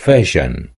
fashion.